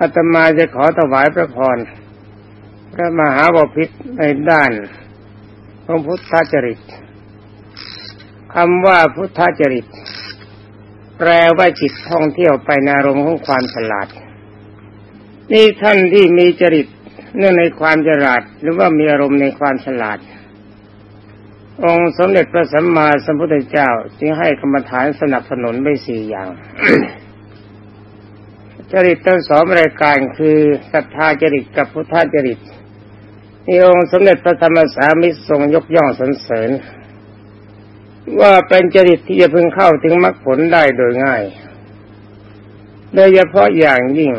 อาตมาจะขอถวายพระพรพระมหาบพิตรในด้านพระพุทธจริตคำว่าพุทธจริต แปลว่าจิตท่องเที่ยวไปในอารมณ์ของความฉลาด นี่ท่านที่มีจริตเนื่องในความฉลาด หรือว่ามีอารมณ์ในความฉลาด องค์สมเด็จพระสัมมาสัมพุทธเจ้าจึงให้กรรมฐานสนับสนุนไว้สี่อย่าง จริตทั้งสองรายการคือศรัทธาจริตกับพุทธจริตนี่องค์สมเด็จพระธรรมสามิตรทรงยกย่องสรรเสริญ ว่าเป็นจริตที่จะพึงเข้าถึงมรรคผลได้โดยง่ายโดยเฉพาะอย่างยิ่ง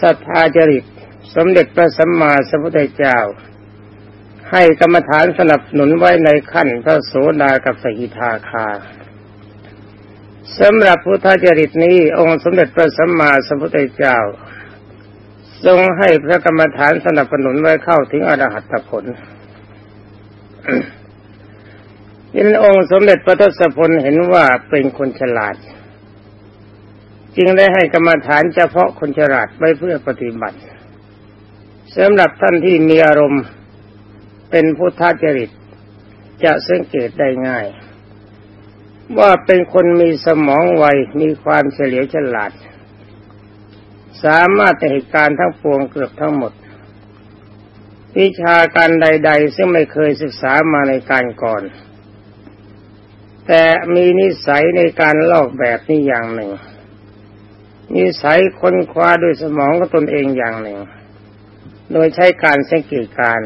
ศรัทธาจริต สมเด็จพระสัมมาสัมพุทธเจ้า ให้กรรมฐานสนับสนุนไว้ในขั้นพระโสดากับสกิทาคา สำหรับพุทธจริตนี้ องค์สมเด็จพระสัมมาสัมพุทธเจ้า ทรงให้พระกรรมฐานสนับสนุนไว้เข้าถึงอรหัตผลยินองค์สมเด็จพระทศพลเห็นว่าเป็นคนฉลาด จึงได้ให้กรรมฐานเฉพาะคนฉลาดไว้เพื่อปฏิบัติสำหรับท่านที่มีอารมณ์เป็นพุทธจริตจะสังเกตได้ง่าย ว่าเป็นคนมีสมองไวมีความเฉลียวฉลาด สามารถแต่เหตุการณ์ทั้งปวงเกือบทั้งหมด วิชาการใด ๆ ซึ่งไม่เคยศึกษามาในการก่อน แต่มีนิสัยในการลอกแบบนี้อย่างหนึ่ง นิสัยค้นคว้าด้วยสมองของตนเองอย่างหนึ่ง โดยใช้การสังเกตการ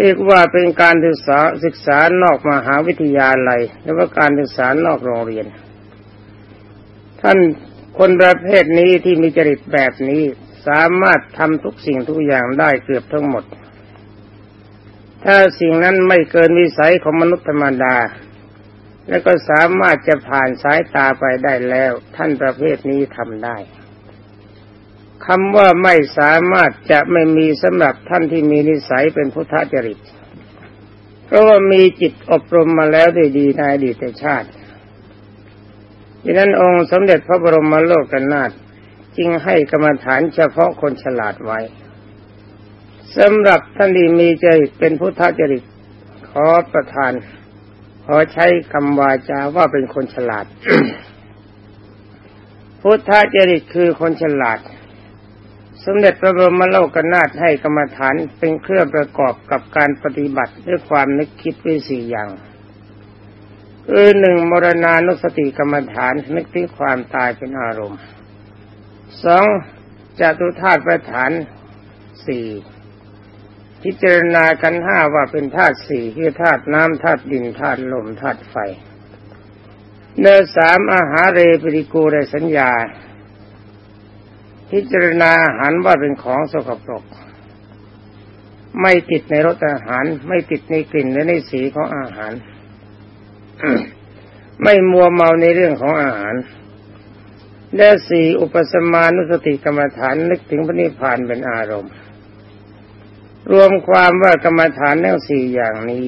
เรียกว่าเป็นการศึกษาศึกษานอกมหาวิทยาลัยหรือว่าการศึกษานอกโรงเรียน ท่านคนประเภทนี้ที่มีจริตแบบนี้สามารถทำทุกสิ่งทุกอย่างได้เกือบทั้งหมด ถ้าสิ่งนั้นไม่เกินวิสัยของมนุษย์ธรรมดา และก็สามารถจะผ่านสายตาไปได้แล้ว ท่านประเภทนี้ทำได้ คำว่าไม่สามารถจะไม่มีสำหรับท่านที่มีนิสัยเป็นพุทธจริต เพราะว่ามีจิตอบรมมาแล้วด้วยดีในอดีตชาติดังนั้นองค์สมเด็จพระบรมโลกกนนาถจึงให้กรรมฐานเฉพาะคนฉลาดไว้สำหรับท่านที่มีใจเป็นพุทธจริต ขอประทาน ขอใช้คำวาจาว่าเป็นคนฉลาด พุทธจริตคือคนฉลาด สมเด็จพระบรมโลกกนาถให้กรรมฐานเป็นเครื่องประกอบกับการปฏิบัติด้วยความนึกคิดด้วยสี่อย่างคือหนึ่งมรณานุสติกรรมฐานนึกถึงความตายเป็นอารมณ์สองจตุธาตุประฐานสี่พิจารณากันห้าว่าเป็นธาตุสี่คือธาตุน้ำธาตุดินธาตุลมธาตุไฟเนื้อสามอาหารเรปริกูเรสัญญา พิจารณาอาหารว่าเป็นของสกปรก ไม่ติดในรสอาหาร ไม่ติดในกลิ่นและในสีของอาหาร ไม่มัวเมาในเรื่องของอาหาร และสี่อุปสมานุสติกรรมฐานนึกถึงพระนิพพานเป็นอารมณ์ รวมความว่ากรรมฐานทั้งสี่อย่างนี้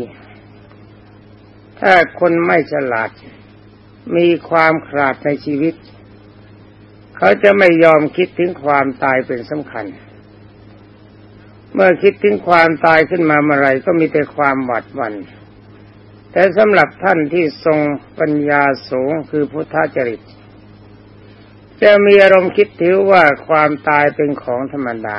ถ้าคนไม่ฉลาด มีความขาดในชีวิต เขาจะไม่ยอมคิดถึงความตายเป็นสำคัญ เมื่อคิดถึงความตายขึ้นมาเมื่อไรก็มีแต่ความหวาดหวัน่นแต่สำหรับท่านที่ทรงปัญญาสูงคือพุทธจริต จะมีอารมณ์คิดถือว่าความตายเป็นของธรรมดา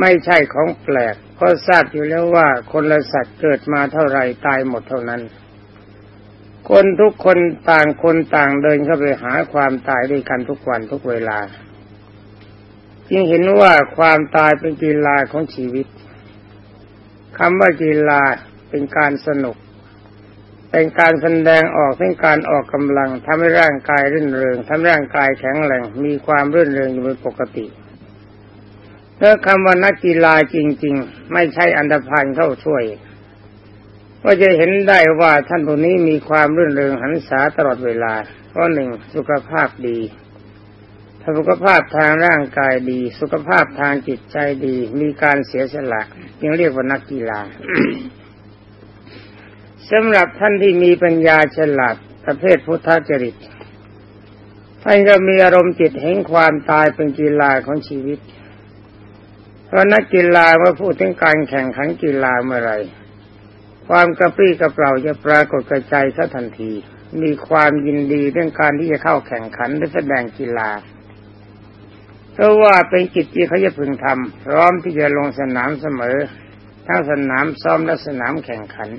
ไม่ใช่ของแปลกก็ทราบอยู่แล้วว่าคนละสัตว์เกิดมาเท่าไรตายหมดเท่านั้น คนทุกคนต่างคนต่างเดินเข้าไปหาความตายด้วยกันทุกวันทุกเวลา จึงเห็นว่าความตายเป็นกีฬาของชีวิตคำว่ากีฬาเป็นการสนุก เป็นการแสดงออกเป็นการออกกำลังทำให้ร่างกายรื่นเริงทำร่างกายแข็งแรงมีความรื่นเริงอยู่เป็นปกติเมื่อคำว่านักกีฬาจริง ๆ ไม่ใช่อันดพันเข้าช่วย ก็จะเห็นได้ว่าท่านผู้นี้มีความรื่นเริงหันษาตลอดเวลาเพราะหนึ่งสุขภาพดีสุขภาพทางร่างกายดี สุขภาพทางจิตใจดี มีการเสียสละจึงเรียกว่านักกีฬาสำหรับท่านที่มีปัญญาฉลาดประเภทพุทธจริตท่านก็มีอารมณ์จิตเห็นความตายเป็นกีฬาของชีวิต เพราะนักกีฬาเมื่อพูดถึงการแข่งขันกีฬาเมื่อไร ความกระปรี้กระเปร่าจะปรากฏกระจายซะทันที มีความยินดีเรื่องการที่จะเข้าแข่งขันและแสดงกีฬาเพราะว่าเป็นจิตที่เขาจะพึงทำพร้อมที่จะลงสนามเสมอ ทั้งสนามซ้อมและสนามแข่งขัน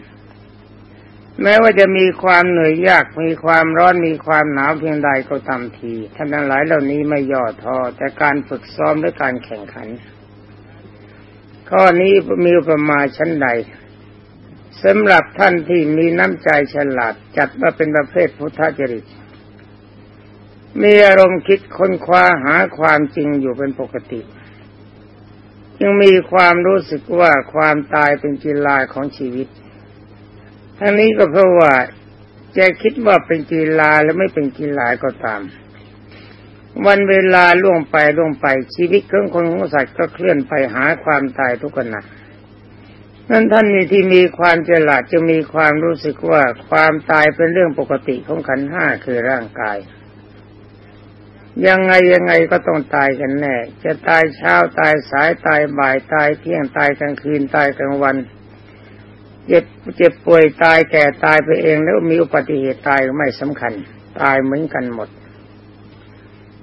แม้ว่าจะมีความเหนื่อยยากมีความร้อนมีความหนาวเพียงใดก็ตามทีท่านทั้งหลายเหล่านี้ไม่ย่อท้อแต่การฝึกซ้อมและการแข่งขัน ข้อนี้มีอุปมาชั้นใด สำหรับท่านที่มีน้ำใจฉลาดจัดว่าเป็นประเภทพุทธจริต มีอารมณ์คิดค้นคว้าหาความจริงอยู่เป็นปกติยังมีความรู้สึกว่าความตายเป็นกีฬาของชีวิต ทั้งนี้ก็เพราะว่าจะคิดว่าเป็นกีฬาและไม่เป็นกีฬาก็ตาม วันเวลาล่วงไปล่วงไปชีวิตของคนของสัตว์ก็เคลื่อนไปหาความตายทุกขณะ นั้นท่านมีที่มีความเจริญจะมีความรู้สึกว่าความตายเป็นเรื่องปกติของขันห้าคือร่างกาย ยังไงยังไงก็ต้องตายกันแน่จะตายเช้าตายสายตายบ่ายตายเที่ยงตายกลางคืนตายกลางวันเจ็บเจ็บป่วยตายแก่ตายไปเองแล้วมีอุบัติเหตุตายไม่สำคัญ ตายเหมือนกันหมด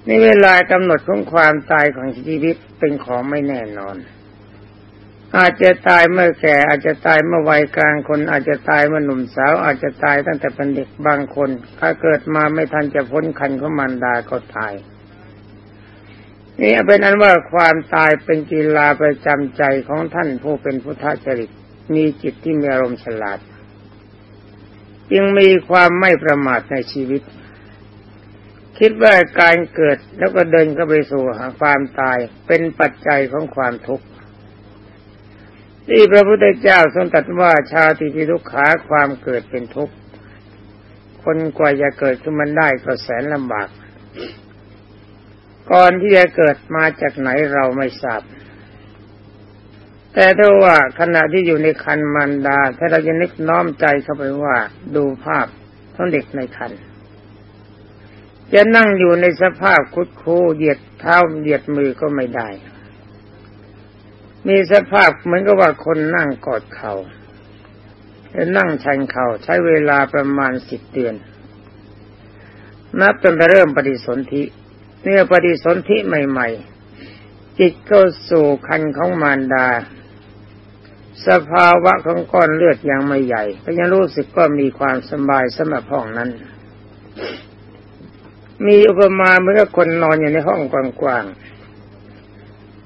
ในเวลากำหนดของความตายของชีวิตเป็นของไม่แน่นอน อาจจะตายเมื่อแก่ อาจจะตายเมื่อวัยกลางคน อาจจะตายเมื่อหนุ่มสาว อาจจะตายตั้งแต่เป็นเด็กบางคน ถ้าเกิดมาไม่ทันจะพ้นคันของมันดาก็ตายนี่เป็นอันว่าความตายเป็นกีฬาประจำใจของท่านผู้เป็นพุทธจริตมีจิตที่มีอารมณ์ฉลาด จึงมีความไม่ประมาทในชีวิต คิดว่าการเกิดแล้วก็เดินเข้าไปสู่หาความตายเป็นปัจจัยของความทุกข์ ที่พระพุทธเจ้าทรงตรัสว่าชาติพิทุกขาความเกิดเป็นทุกข์คนกว่าจะเกิดขึ้นมันได้ก็แสนลำบาก ก่อนที่จะเกิดมาจากไหนเราไม่ทราบ แต่ถ้าว่าขณะที่อยู่ในคันมันดา ถ้าเราจะนึกน้อมใจเข้าไปว่า ดูภาพของเด็กในคันจะนั่งอยู่ในสภาพคุดคูเหยียดเท้าเหยียดมือก็ไม่ได้ มีสภาพเหมือนกับว่าคนนั่งกอดเขา่าและนั่งชันเขา่าใช้เวลาประมาณสิบเดือน นับเป็นไปเริ่มปฏิสนธิเมื่อปฏิสนธิใหม่ ๆ จิตก็สู่คันของมารดา สภาวะของก้อนเลือดยังไม่ใหญ่ก็ยังรู้สึกก็มีความสบายสมบห้องนั้น มีอุปมาเหมือนกับคนนอนอยู่ในห้องกว้างๆ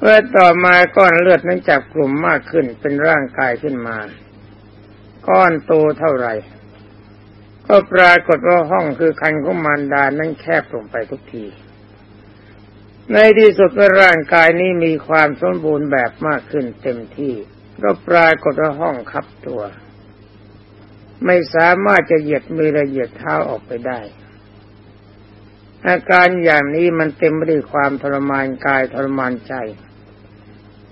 เมื่อต่อมาก้อนเลือดนั้นจับกลุ่มมากขึ้นเป็นร่างกายขึ้นมา ก้อนโตเท่าไหร่ ก็ปรากฏว่าห้องคือคันของมารดานั้นแคบลงไปทุกที ในที่สุดเมื่อร่างกายนี้มีความสมบูรณ์แบบมากขึ้นเต็มที่ ก็ปรากฏว่าห้องคับตัว ไม่สามารถจะเหยียดมือและเหยียดเท้าออกไปได้อาการอย่างนี้มันเต็มไปด้วยความทรมานกายทรมานใจ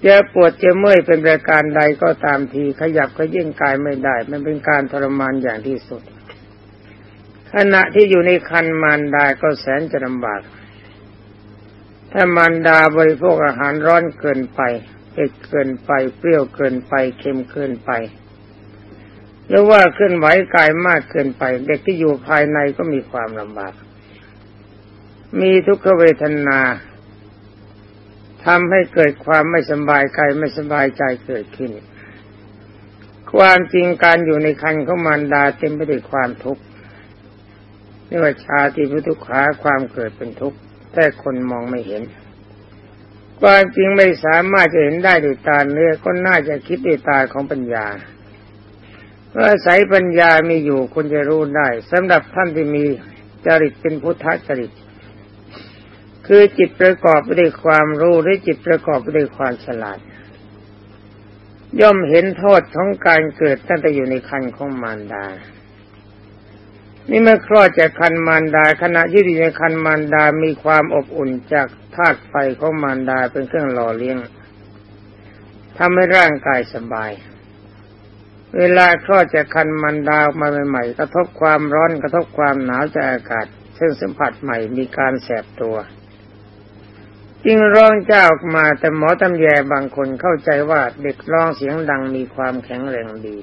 จะปวดจะเมื่อยเป็นประการใดก็ตามทีขยับก็ยิ่งกายไม่ได้ มันเป็นการทรมานอย่างที่สุด ขณะที่อยู่ในคันมารดาก็แสนจะลำบาก ถ้ามารดาบริโภคอาหารร้อนเกินไปเผ็ดเกินไป เปรี้ยวเกินไป เค็มเกินไป หรือว่าเคลื่อนไหวกายมากเกินไป เด็กที่อยู่ภายในก็มีความลำบาก มีทุกขเวทนา ทำให้เกิดความไม่สบายกายไม่สบายใจเกิดขึ้น ความจริงการอยู่ในคันของมารดาเต็มไปด้วยความทุกข์เรียกว่าชาติพุทุกขาความเกิดเป็นทุกข์แต่คนมองไม่เห็น ความจริงไม่สามารถจะเห็นได้ด้วยตาเนื้อก็น่าจะคิดด้วยตาของปัญญาเมื่อสายปัญญามีอยู่คุณจะรู้ได้สำหรับท่านที่มีจริตเป็นพุทธจริต คือจิตประกอบไปด้วยความรู้หรือจิตประกอบไปด้วยความฉลาด ย่อมเห็นโทษของการเกิดตั้งแต่อยู่ในคันของมารดา นี่เมื่อคลอดจากคันมารดาขณะที่อยู่ในคันมารดา มีความอบอุ่นจากธาตุไฟของมารดาเป็นเครื่องหล่อเลี้ยงทำให้ร่างกายสบาย เวลาคลอดจากคันมารดามาใหม่ๆ กระทบความร้อนกระทบความหนาวจากอากาศ ซึ่งสัมผัสใหม่มีการแสบตัว จึงร้องเจ้าออกมาแต่หมอตำแยบางคนเข้าใจว่าเด็กร้องเสียงดังมีความแข็งแรงดี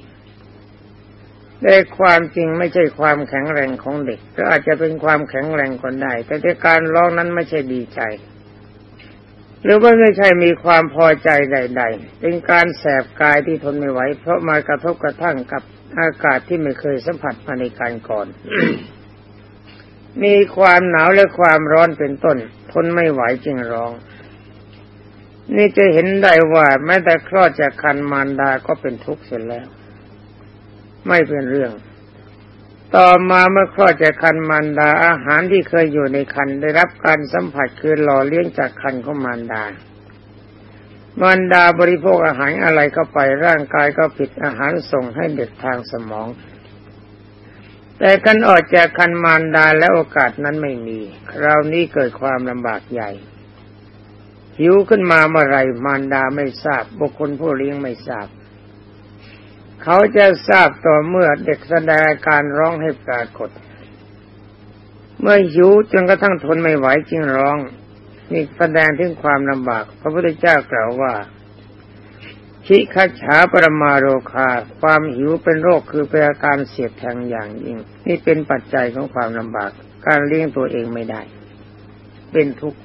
แต่ความจริงไม่ใช่ความแข็งแรงของเด็ก ก็อาจจะเป็นความแข็งแรงก็ได้ แต่ในการร้องนั้นไม่ใช่ดีใจ หรือว่าไม่ใช่มีความพอใจใด ๆ เป็นการแสบกายที่ทนไม่ไหวเพราะมากระทบกระทั่งกับอากาศที่ไม่เคยสัมผัสมาในการก่อน มีความหนาวและความร้อนเป็นต้น ทนไม่ไหวจึงร้อง นี่จะเห็นได้ว่าแม้แต่คลอดจากคันมารดาก็เป็นทุกข์เสียแล้ว ไม่เป็นเรื่อง ต่อมาเมื่อคลอดจากคันมารดาอาหารที่เคยอยู่ในคันได้รับการสัมผัสคือหล่อเลี้ยงจากคันของมารดามารดาบริโภคอาหารอะไรเข้าไปร่างกายก็ผิดอาหารส่งให้เด็กทางสมอง แต่กันออกจากคันมารดาและโอกาสนั้นไม่มีคราวนี้เกิดความลำบากใหญ่ หิวขึ้นมาเมื่อไรมารดาไม่ทราบ บุคคลผู้เลี้ยงไม่ทราบ เขาจะทราบต่อเมื่อเด็กแสดงการร้องให้ปรากฏ เมื่อหิวจนกระทั่งทนไม่ไหวจึงร้องนี่แสดงถึงความลำบาก พระพุทธเจ้ากล่าวว่า ชิคัฉาปรมาโรคา ความหิวเป็นโรคคือเป็นอาการเสียดแทงอย่างยิ่ง นี่เป็นปัจจัยของความลำบาก การเลี้ยงตัวเองไม่ได้ เป็นทุกข์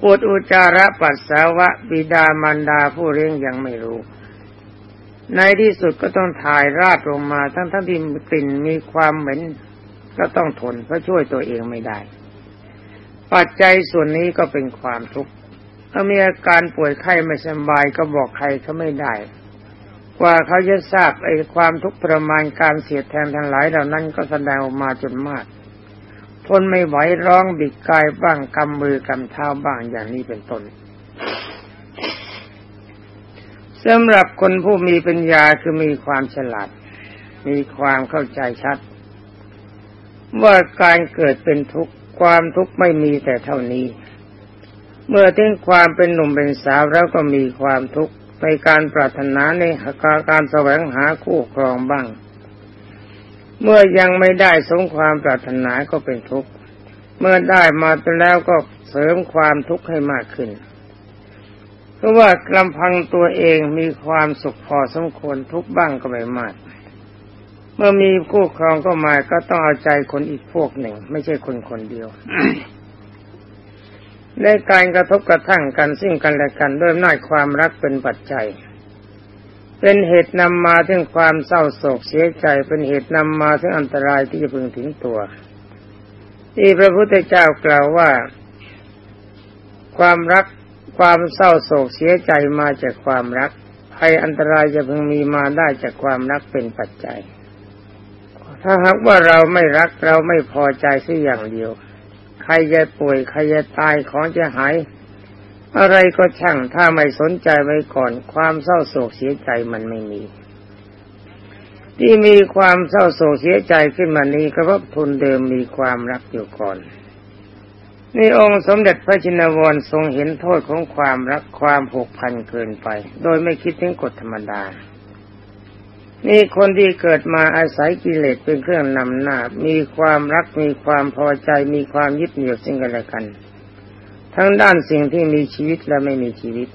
ปวดอุจาระปัสสาวะ บิดามารดาผู้เลี้ยงยังไม่รู้ ในที่สุดก็ต้องถ่ายราดลงมาทั้งทั้งที่กลิ่นมีความเหม็นก็ต้องทนเพราะช่วยตัวเองไม่ได้ ปัจจัยส่วนนี้ก็เป็นความทุกข์ ถ้ามีอาการป่วยไข้ไม่สบายก็บอกใครเขาไม่ได้ กว่าเขาจะทราบไอ้ความทุกข์ประมาณการเสียดแทนทั้งหลายเหล่านั้นก็แสดงออกมาจนมาก ทนไม่ไหวร้องบิดกายบ้างกำมือกำเท้าบ้างอย่างนี้เป็นต้นสำหรับคนผู้มีปัญญาคือมีความฉลาด มีความเข้าใจชัด ว่าการเกิดเป็นทุกข์ความทุกข์ไม่มีแต่เท่านี้ เมื่อถึงความเป็นหนุ่มเป็นสาวแล้วก็มีความทุกข์ในการปรารถนาในการแสวงหาคู่ครองบ้าง เมื่อยังไม่ได้สมความปรารถนาก็เป็นทุกข์ เมื่อได้มาแล้วก็เสริมความทุกข์ให้มากขึ้น เพราะว่าลำพังตัวเองมีความสุขพอสมควรทุกบ้างก็ไม่มาก เมื่อมีคู่ครองก็มาก็ต้องเอาใจคนอีกพวกหนึ่ง ไม่ใช่คนคนเดียว ในการกระทบกระทั่งกันซึ่งกันและกันด้วยน้อยความรักเป็นปัจจัย เป็นเหตุนำมาถึงความเศร้าโศกเสียใจ เป็นเหตุนำมาถึงอันตรายที่จะพึงถึงตัว ที่พระพุทธเจ้ากล่าวว่า ความรักความเศร้าโศกเสียใจมาจากความรักภัยอันตรายจะพึงมีมาได้จากความรักเป็นปัจจัย ถ้าหากว่าเราไม่รักเราไม่พอใจสักอย่างเดียว ใครจะป่วยใครจะตายของจะหาย อะไรก็ช่างถ้าไม่สนใจไว้ก่อน ความเศร้าโศกเสียใจมันไม่มี ที่มีความเศร้าโศกเสียใจขึ้นมานี้ก็เพราะทุนเดิมมีความรักอยู่ก่อนนี่องค์สมเด็จพระจินวรทรงเห็นโทษของความรักความผูกพันเกินไป โดยไม่คิดถึงกฎธรรมดา นี่คนที่เกิดมาอาศัยกิเลสเป็นเครื่องนำหน้า มีความรักมีความพอใจ มีความยึดเหนี่ยวซึ่งกันและกัน ทั้งด้านสิ่งที่มีชีวิตและไม่มีชีวิต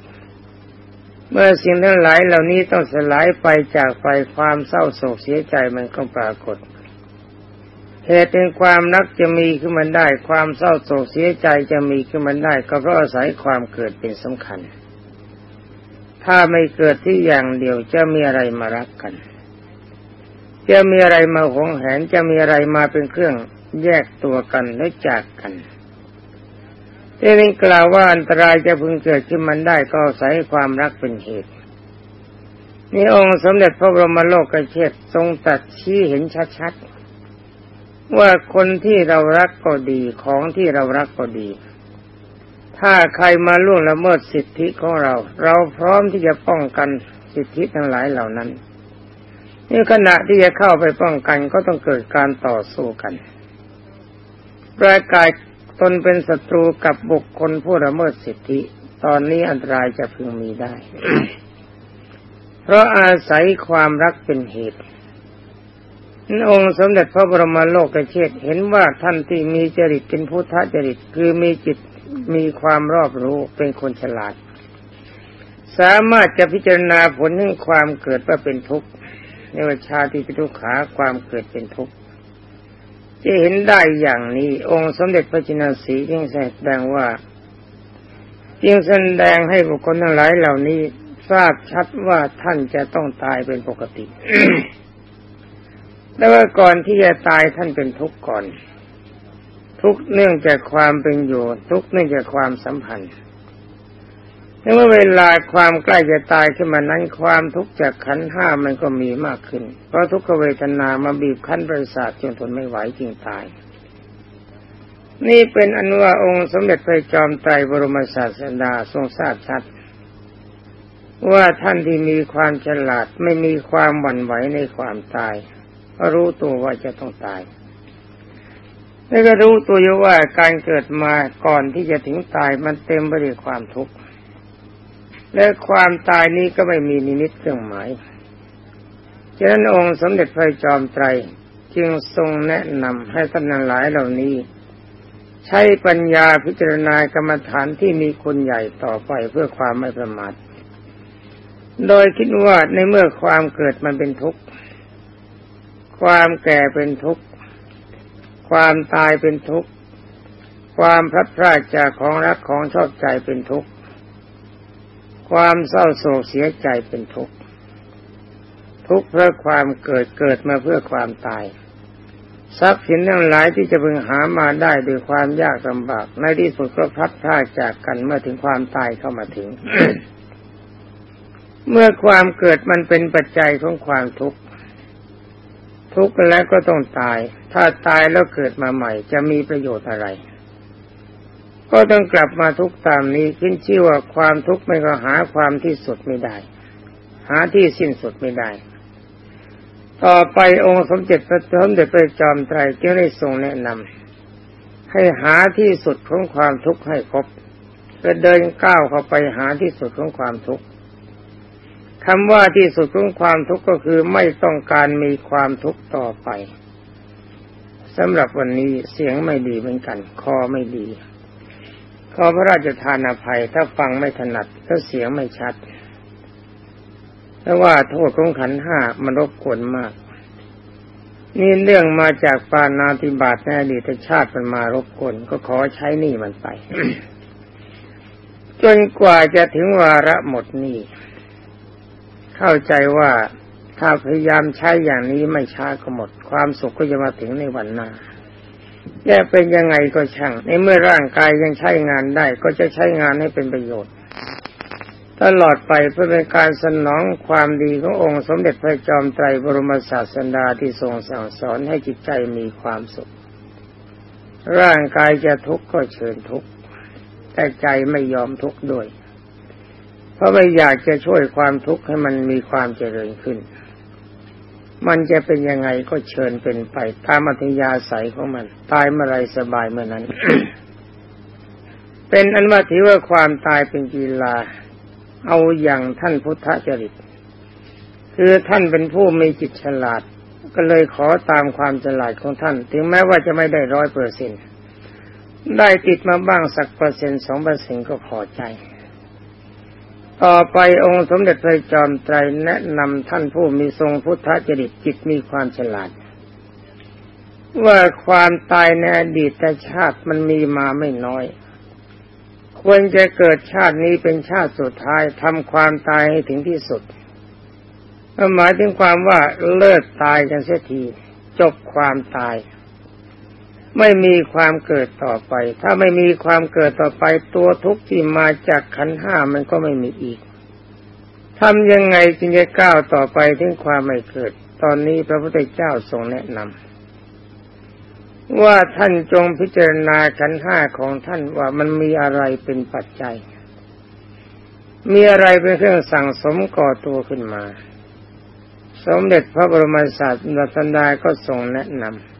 เมื่อสิ่งทั้งหลายเหล่านี้ต้องสลายไปจากไปความเศร้าโศกเสียใจมันก็ปรากฏเหตุแห่งความรักจะมีขึ้นมาได้ ความเศร้าโศกเสียใจจะมีขึ้นมาได้ ก็เพราะอาศัยความเกิดเป็นสำคัญ ถ้าไม่เกิดที่อย่างเดียวจะมีอะไรมารักกัน จะมีอะไรมาหงแหนจะมีอะไรมาเป็นเครื่องแยกตัวกันและจากกันเอ่นี้กล่าวว่าอันตรายจะพึงเกิดขึ้นมันได้ก็อาศัยความรักเป็นเหตุ นี่องค์สมเด็จพระบรมโลกเชษทรงตัดชี้เห็นชัดๆว่าคนที่เรารักก็ดีของที่เรารักก็ดี ถ้าใครมาล่วงละเมิดสิทธิของเรา เราพร้อมที่จะป้องกันสิทธิทั้งหลายเหล่านั้นนี่ขณะที่จะเข้าไปป้องกันก็ต้องเกิดการต่อสู้กันประกาศตนเป็นศัตรูกับบุคคลผู้ละเมิดสิทธิ ตอนนี้อันตรายจะพึงมีได้ เพราะอาศัยความรักเป็นเหตุองค์สมเด็จพระบรมโลกเชษเห็นว่าท่านที่มีจริตเป็นพุทธจริต คือมีจิต มีความรอบรู้เป็นคนฉลาด สามารถจะพิจารณาผลแห่งความเกิดว่าเป็นทุกข์ในวิชาที่เป็นทุกขาความเกิดเป็นทุกข์จะเห็นได้อย่างนี้ องค์สมเด็จพระจินสีจึงแสดงว่าจึงแสดงให้บุคคลทั้งหลายเหล่านี้ทราบชัดว่าท่านจะต้องตายเป็นปกติแต่ว่าก่อนที่จะตายท่านเป็นทุกข์ก่อน ทุกเนื่องจากความเป็นอยู่ ทุกเนื่องจากความสัมพันธ์เมื่อเวลาความใกล้จะตายขึ้นมานั้นความทุกข์จากขันห้ามันก็มีมากขึ้น เพราะทุกขเวทนามาบีบคั้นประสาทจนทนไม่ไหวจึงตาย นี่เป็นอนุวาองค์สมเด็จพระจอมไตรบรมศาสดาทรงทราบชัด ว่าท่านที่มีความฉลาดไม่มีความหวั่นไหวในความตายก็รู้ตัวว่าจะต้องตาย แล้วก็รู้ตัวอยู่ว่าการเกิดมาก่อนที่จะถึงตายมันเต็มไปด้วยความทุกข์ และความตายนี้ก็ไม่มีนิมิตเครื่องหมาย ฉะนั้นองค์สมเด็จพระจอมไตรจึงทรงแนะนำให้ท่านหลายเหล่านี้ ใช้ปัญญาพิจารณากรรมฐานที่มีคนใหญ่ต่อไปเพื่อความไม่ประมาท โดยคิดว่าในเมื่อความเกิดมันเป็นทุกข์ ความแก่เป็นทุกข์ ความตายเป็นทุกข์ ความพลัดพรากจากของรักของชอบใจเป็นทุกข์ ความเศร้าโศกเสียใจเป็นทุกข์ ทุกข์เพราะความเกิดเกิดมาเพื่อความตาย ทรัพย์สินทั้งหลายที่จะพึงหามาได้ด้วยความยากลำบาก ในที่สุดก็พลัดพรากจากกันเมื่อถึงความตายเข้ามาถึง เมื่อความเกิดมันเป็นปัจจัยของความทุกข์ ทุกข์แล้วก็ต้องตาย ถ้าตายแล้วเกิดมาใหม่ จะมีประโยชน์อะไร ก็ต้องกลับมาทุกตามนี้ขึ้นชื่อว่าความทุกข์ไม่ก็หาความที่สุดไม่ได้ หาที่สิ้นสุดไม่ได้ ต่อไปองค์สมเด็จพระสมเด็จพระจอมไตรจึงได้ทรงแนะนำให้หาที่สุดของความทุกข์ให้พบก็เดินก้าวเข้าไปหาที่สุดของความทุกข์ คำว่าที่สุดของความทุกข์ก็คือไม่ต้องการมีความทุกข์ต่อไปสำหรับวันนี้เสียงไม่ดีเหมือนกัน คอไม่ดี ขอพระราชทานอภัยถ้าฟังไม่ถนัดถ้าเสียงไม่ชัดแต่ว่าโทษของขันห้ามันรบกวนมาก นี่เรื่องมาจากปานาธิบาตในอดีตชาติมันมารบกวนก็ขอใช้นี้มันไป จนกว่าจะถึงวาระหมดนี้ เข้าใจว่าถ้าพยายามใช้อย่างนี้ไม่ช้าก็หมด ความสุขก็จะมาถึงในวันหน้าจะเป็นยังไงก็ช่าง ในเมื่อร่างกายยังใช้งานได้ ก็จะใช้งานให้เป็นประโยชน์ ตลอดไปเพื่อเป็นการสนองความดีขององค์สมเด็จพระจอมไตรบรมศาสดาที่ทรงสั่งสอนให้จิตใจมีความสุข ร่างกายจะทุกข์ก็เชิญทุกข์แต่ใจไม่ยอมทุกข์ด้วย พราะไม่อยากจะช่วยความทุกข์ให้มันมีความเจริญขึ้น มันจะเป็นยังไงก็เชิญเป็นไปตามอัธยาศัยของมัน ตายเมื่อไรสบายเมื่อนั้น เป็นอันว่าถือว่าความตายเป็นกีฬา เอาอย่างท่านพุทธจริต คือท่านเป็นผู้มีจิตฉลาด ก็เลยขอตามความฉลาดของท่าน ถึงแม้ว่าจะไม่ได้ร้อยเปอร์เซ็นได้ติดมาบ้างสักเปอร์เซ็นต์สองเปอร์เซ็นก็พอใจ ต่อไปองค์สมเด็จพระจอมไตรแนะนำท่านผู้มีทรงพุทธจริตจิตมีความฉลาด ว่าความตายในอดีตชาติมันมีมาไม่น้อย ควรจะเกิดชาตินี้เป็นชาติสุดท้ายทำความตายให้ถึงที่สุดหมายถึงความว่าเลิกตายกันเสียที จบความตาย ไม่มีความเกิดต่อไป ถ้าไม่มีความเกิดต่อไป ตัวทุกข์ที่มาจากขันห้ามันก็ไม่มีอีกทำยังไงจึงจะก้าวต่อไปถึงความไม่เกิด ตอนนี้พระพุทธเจ้าทรงแนะนำว่าท่านจงพิจารณาขันห้าของท่านว่ามันมีอะไรเป็นปัจจัย มีอะไรเป็นเครื่องสั่งสมก่อตัวขึ้นมา สมเด็จพระบรมศาสดาก็ทรงแนะนำ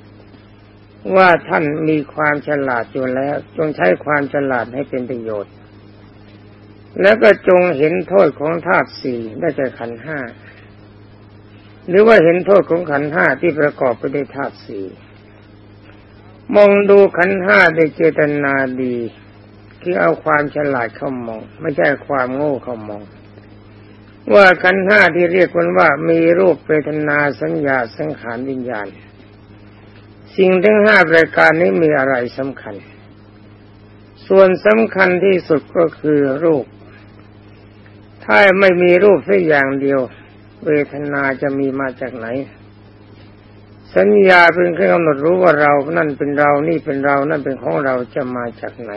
ว่าท่านมีความฉลาดอยู่แล้ว จงใช้ความฉลาดให้เป็นประโยชน์ แล้วก็จงเห็นโทษของธาตุสี่ได้แก่ขันห้าหรือว่าเห็นโทษของขันห้าที่ประกอบไปด้วยธาตุสี่มองดูขันห้าด้วยเจตนาดีคือเอาความฉลาดเข้ามอง ไม่ใช่ความโง่เข้ามอง ว่าขันห้าที่เรียกกันว่ามีรูปเวทนาสัญญาสังขารวิญญาณ สิ่งทั้งห้าประการนี้มีอะไรสำคัญ ส่วนสำคัญที่สุดก็คือรูป ถ้าไม่มีรูปสักอย่างเดียว เวทนาจะมีมาจากไหน สัญญาเป็นเครื่องกำหนดรู้ว่าเรา นั่นเป็นเรา นี่เป็นเรา นั่นเป็นของเราจะมาจากไหน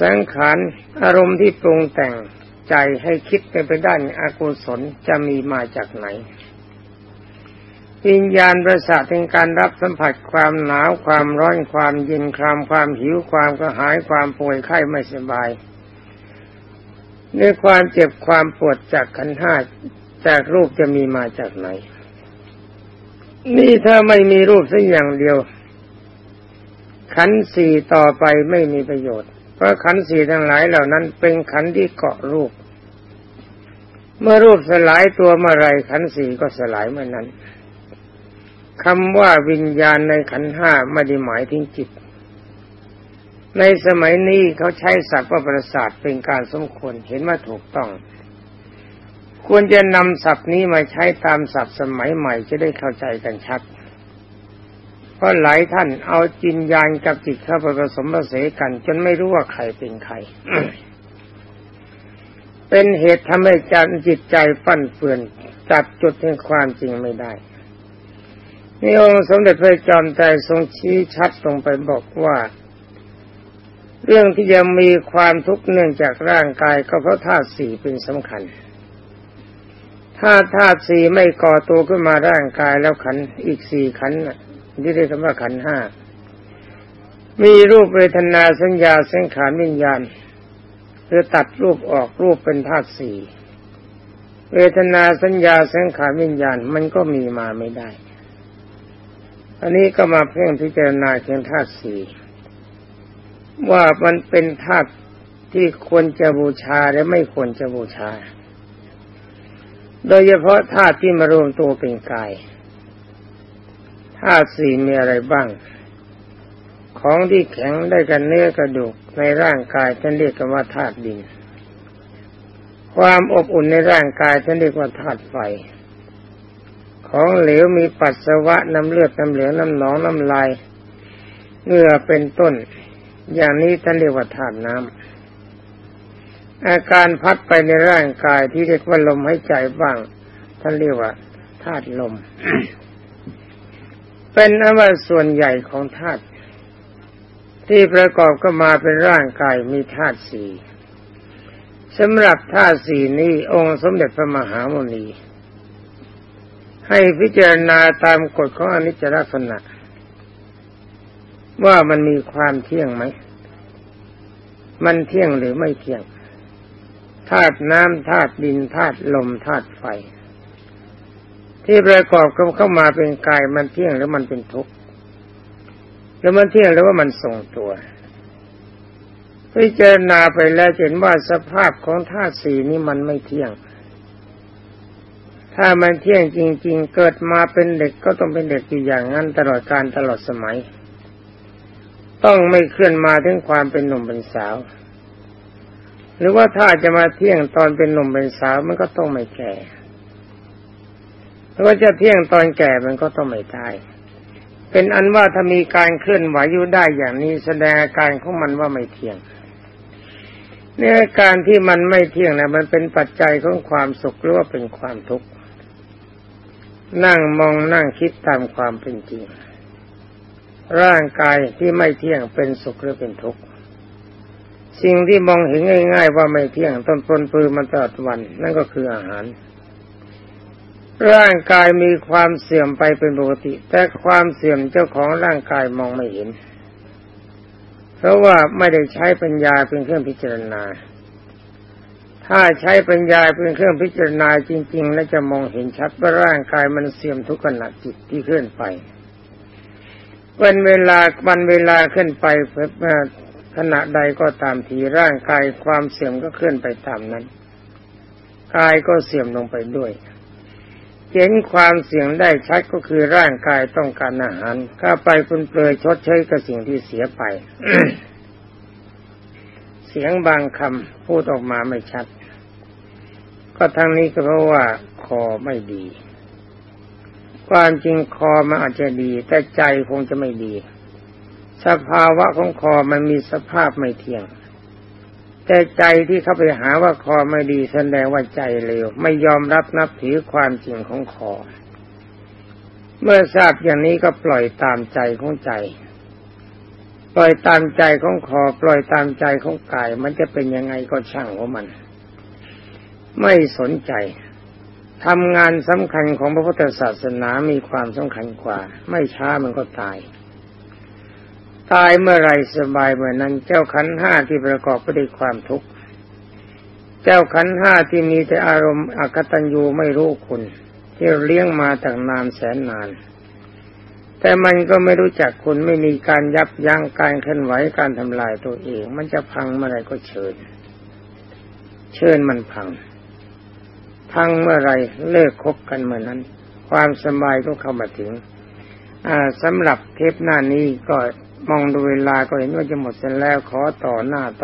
สังขารอารมณ์ที่ปรุงแต่งใจให้คิดไปไปด้านอากุศลจะมีมาจากไหน วิญญาณประสาทในการรับสัมผัสความหนาวความร้อนความเย็นความความหิวความกระหายความป่วยไข้ไม่สบายในความเจ็บความปวดจากขันห้าจากรูปจะมีมาจากไหน นี่ถ้าไม่มีรูปสักอย่างเดียว ขันสี่ต่อไปไม่มีประโยชน์ เพราะขันสี่ทั้งหลายเหล่านั้นเป็นขันที่เกาะรูป เมื่อรูปสลายตัวเมื่อไรขันสี่ก็สลายเมื่อนั้น คำว่าวิญญาณในขันห้าไม่ได้หมายถึงจิต ในสมัยนี้เขาใช้ศัพท์ว่าประสาทเป็นการสมควรเห็นว่าถูกต้อง ควรจะนำศัพท์นี้มาใช้ตามศัพท์สมัยใหม่จะได้เข้าใจกันชัด เพราะหลายท่านเอาจินญาณกับจิตเข้าไปผสมผสานกัน จนไม่รู้ว่าใครเป็นใคร เป็นเหตุทำให้จิตใจฟั่นเฟือนจับจุดแห่งความจริงไม่ได้ นี่องค์สมเด็จพระจอมใจทรงชี้ชัดลงไปบอกว่า เรื่องที่จะมีความทุกข์เนื่องจากร่างกายก็เพราะธาตุสี่เป็นสำคัญ ถ้าธาตุสี่ไม่ก่อตัวขึ้นมาร่างกายแล้วขันอีกสี่ขันที่เรียกว่าขันห้ามีรูปเวทนาสัญญาสังขารวิญญาณคือตัดรูปออกรูปเป็นธาตุสี่เวทนาสัญญาสังขารวิญญาณมันก็มีมาไม่ได้ อันนี้ก็มาเพ่งพิจารณาเพียงธาตุสี่ว่ามันเป็นธาตุที่ควรจะบูชาและไม่ควรจะบูชา โดยเฉพาะธาตุที่มารวมตัวเป็นกายธาตุสี่มีอะไรบ้าง ของที่แข็งได้กันเนื้อกระดูกในร่างกายท่านเรียกกันว่าธาตุดิน ความอบอุ่นในร่างกายท่านเรียกว่าธาตุไฟ ของเหลวมีปัสสาวะน้ำเลือดน้ำเหลืองน้ำหนองน้ำลายเงื่อเป็นต้น อย่างนี้ท่านเรียกว่าธาตุน้ำอาการพัดไปในร่างกายที่เรียกว่าลมหายใจบ้าง ท่านเรียกว่าธาตุลม เป็นอว่าส่วนใหญ่ของธาตุที่ประกอบก็มาเป็นร่างกายมีธาตุสี่สำหรับธาตุสี่นี้องค์สมเด็จพระมหาโมนี ให้พิจารณาตามกฎของอนิจจลักษณะ ว่ามันมีความเที่ยงไหม มันเที่ยงหรือไม่เที่ยงธาตุน้ำธาตุดินธาตุลมธาตุไฟ ที่ประกอบกันเข้ามาเป็นกายมันเที่ยงหรือมันเป็นทุกข์แล้วมันเที่ยงหรือว่ามันทรงตัวพิจารณาไปแล้วเห็นว่าสภาพของธาตุสี่นี้มันไม่เที่ยง ถ้ามันเที่ยงจริง ๆ เกิดมาเป็นเด็กก็ต้องเป็นเด็กอยู่อย่างนั้นตลอดการตลอดสมัย ต้องไม่เคลื่อนมาถึงความเป็นหนุ่มเป็นสาว หรือว่าถ้าจะมาเที่ยงตอนเป็นหนุ่มเป็นสาวมันก็ต้องไม่แก่ถ้าจะเที่ยงตอนแก่มันก็ต้องไม่ตายเป็นอันว่าถ้ามีการเคลื่อนไหวอยู่ได้อย่างนี้แสดงอาการของมันว่าไม่เที่ยงเนี่ยการที่มันไม่เที่ยงนะมันเป็นปัจจัยของความสุขหรือว่าเป็นความทุกข์ นั่งมองนั่งคิดตามความเป็นจริง ร่างกายที่ไม่เที่ยงเป็นสุขหรือเป็นทุกข์สิ่งที่มองเห็นง่าย ๆ ว่าไม่เที่ยงต้นปนปืนมันตลอดวัน นั่นก็คืออาหาร ร่างกายมีความเสื่อมไปเป็นปกติ แต่ความเสื่อมเจ้าของร่างกายมองไม่เห็น เพราะว่าไม่ได้ใช้ปัญญาเป็นเครื่องพิจารณา ถ้าใช้ปัญญาเป็นเครื่องพิจารณาจริง ๆ แล้วจะมองเห็นชัดว่าร่างกายมันเสื่อมทุกขณะจิตที่เคลื่อนไปวันเวลาวันเวลาขึ้นไปเพื่อขณะใดก็ตามทีร่างกายความเสื่อมก็เคลื่อนไปตามนั้นกายก็เสื่อมลงไปด้วยเห็นความเสี่ยงได้ชัดก็คือร่างกายต้องการอาหารข้าไปคุณเปลยชดเชยกับสิ่งที่เสียไป เสียงบางคำพูดออกมาไม่ชัด ก็ทั้งนี้ก็เพราะว่าคอไม่ดี ความจริงคอมันอาจจะดี แต่ใจคงจะไม่ดี สภาวะของคอมันมีสภาพไม่เที่ยง แต่ใจที่เข้าไปหาว่าคอไม่ดีแสดงว่าใจเลวไม่ยอมรับนับถือความจริงของคอ เมื่อทราบอย่างนี้ก็ปล่อยตามใจของใจปล่อยตามใจของคอปล่อยตามใจของกาย มันจะเป็นยังไงก็ช่างของมัน ไม่สนใจทำงานสำคัญของพระพุทธศาสนามีความสำคัญกว่า ไม่ช้ามันก็ตาย ตายเมื่อไรสบายเมื่อนั้น เจ้าขันห้าที่ประกอบไปด้วยความทุกข์ เจ้าขันห้าที่มีแต่อารมณ์อกตัญญูไม่รู้คุณ ที่เลี้ยงมาตั้งนานแสนนาน แต่มันก็ไม่รู้จักคุณไม่มีการยับยั้งการเคลื่อนไหวการทำลายตัวเอง มันจะพังเมื่อไรก็เชิญ เชิญมันพัง พังเมื่อไรเลิกคบกันเมื่อนั้น ความสบายก็เข้ามาถึงสำหรับเทปหน้านี้ก็มองดูเวลาก็เห็นว่าจะหมดเสร็จแล้วขอต่อหน้าต่อ